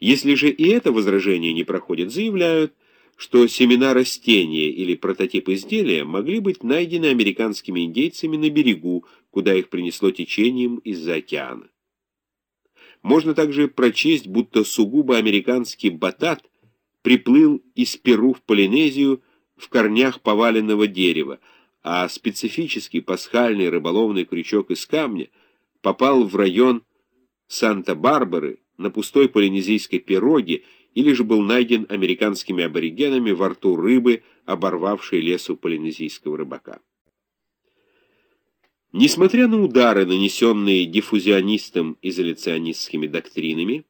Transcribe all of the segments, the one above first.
Если же и это возражение не проходит, заявляют, что семена растения или прототип изделия могли быть найдены американскими индейцами на берегу, куда их принесло течением из-за океана. Можно также прочесть, будто сугубо американский батат приплыл из Перу в Полинезию в корнях поваленного дерева, а специфический пасхальный рыболовный крючок из камня попал в район Санта-Барбары на пустой полинезийской пироге или же был найден американскими аборигенами во рту рыбы, оборвавшей лесу полинезийского рыбака. Несмотря на удары, нанесенные диффузионистам изоляционистскими доктринами,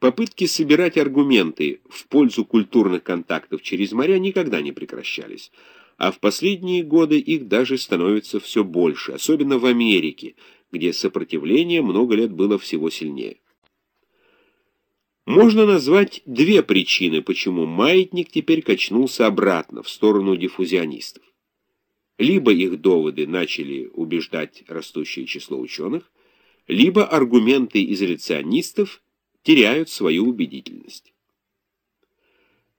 попытки собирать аргументы в пользу культурных контактов через моря никогда не прекращались, а в последние годы их даже становится все больше, особенно в Америке, где сопротивление много лет было всего сильнее. Можно назвать две причины, почему маятник теперь качнулся обратно, в сторону диффузионистов. Либо их доводы начали убеждать растущее число ученых, либо аргументы изоляционистов теряют свою убедительность.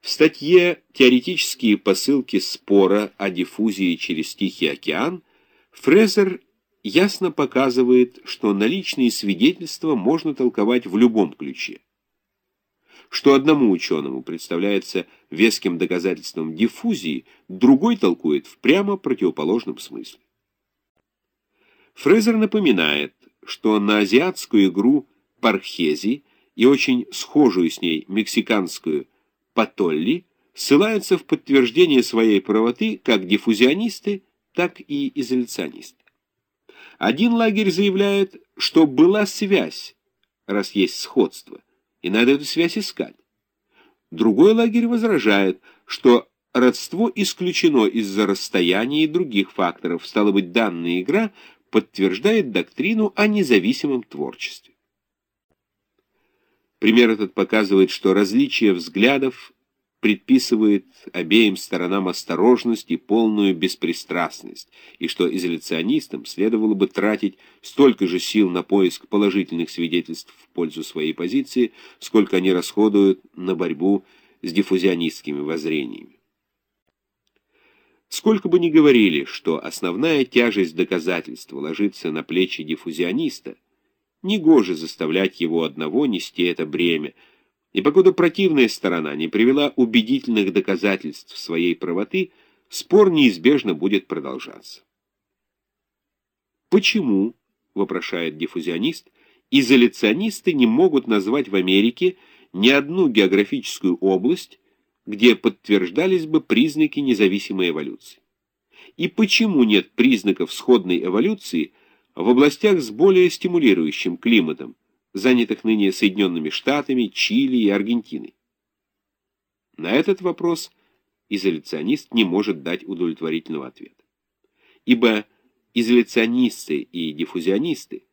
В статье «Теоретические посылки спора о диффузии через Тихий океан» Фрезер ясно показывает, что наличные свидетельства можно толковать в любом ключе что одному ученому представляется веским доказательством диффузии, другой толкует в прямо противоположном смысле. Фрезер напоминает, что на азиатскую игру пархези и очень схожую с ней мексиканскую патолли ссылаются в подтверждение своей правоты как диффузионисты, так и изоляционисты. Один лагерь заявляет, что была связь, раз есть сходство, и надо эту связь искать. Другой лагерь возражает, что родство исключено из-за расстояния и других факторов, стало быть, данная игра подтверждает доктрину о независимом творчестве. Пример этот показывает, что различие взглядов предписывает обеим сторонам осторожность и полную беспристрастность, и что изоляционистам следовало бы тратить столько же сил на поиск положительных свидетельств в пользу своей позиции, сколько они расходуют на борьбу с диффузионистскими воззрениями. Сколько бы ни говорили, что основная тяжесть доказательства ложится на плечи диффузиониста, негоже заставлять его одного нести это бремя, и покуда противная сторона не привела убедительных доказательств своей правоты, спор неизбежно будет продолжаться. Почему, вопрошает диффузионист, изоляционисты не могут назвать в Америке ни одну географическую область, где подтверждались бы признаки независимой эволюции? И почему нет признаков сходной эволюции в областях с более стимулирующим климатом, занятых ныне Соединенными Штатами, Чили и Аргентиной? На этот вопрос изоляционист не может дать удовлетворительного ответа. Ибо изоляционисты и диффузионисты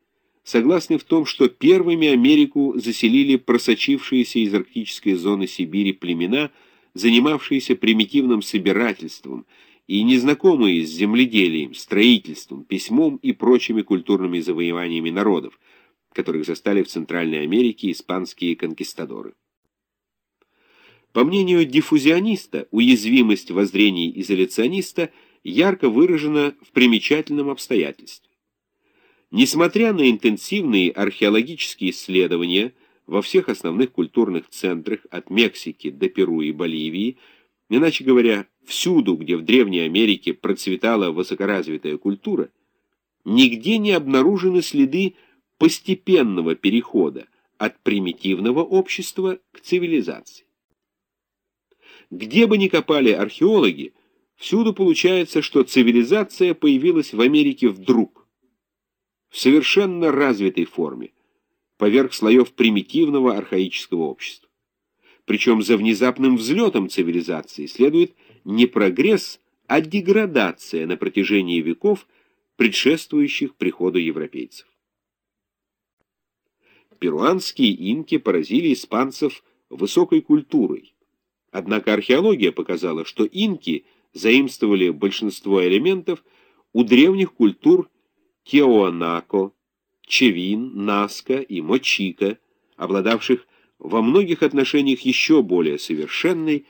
согласны в том, что первыми Америку заселили просочившиеся из арктической зоны Сибири племена, занимавшиеся примитивным собирательством и незнакомые с земледелием, строительством, письмом и прочими культурными завоеваниями народов, которых застали в Центральной Америке испанские конкистадоры. По мнению диффузиониста, уязвимость воззрений изоляциониста ярко выражена в примечательном обстоятельстве. Несмотря на интенсивные археологические исследования во всех основных культурных центрах от Мексики до Перу и Боливии, иначе говоря, всюду, где в Древней Америке процветала высокоразвитая культура, нигде не обнаружены следы постепенного перехода от примитивного общества к цивилизации. Где бы ни копали археологи, всюду получается, что цивилизация появилась в Америке вдруг, в совершенно развитой форме, поверх слоев примитивного архаического общества. Причем за внезапным взлетом цивилизации следует не прогресс, а деградация на протяжении веков, предшествующих приходу европейцев перуанские инки поразили испанцев высокой культурой. Однако археология показала, что инки заимствовали большинство элементов у древних культур Теоанако, Чевин, Наска и Мочика, обладавших во многих отношениях еще более совершенной,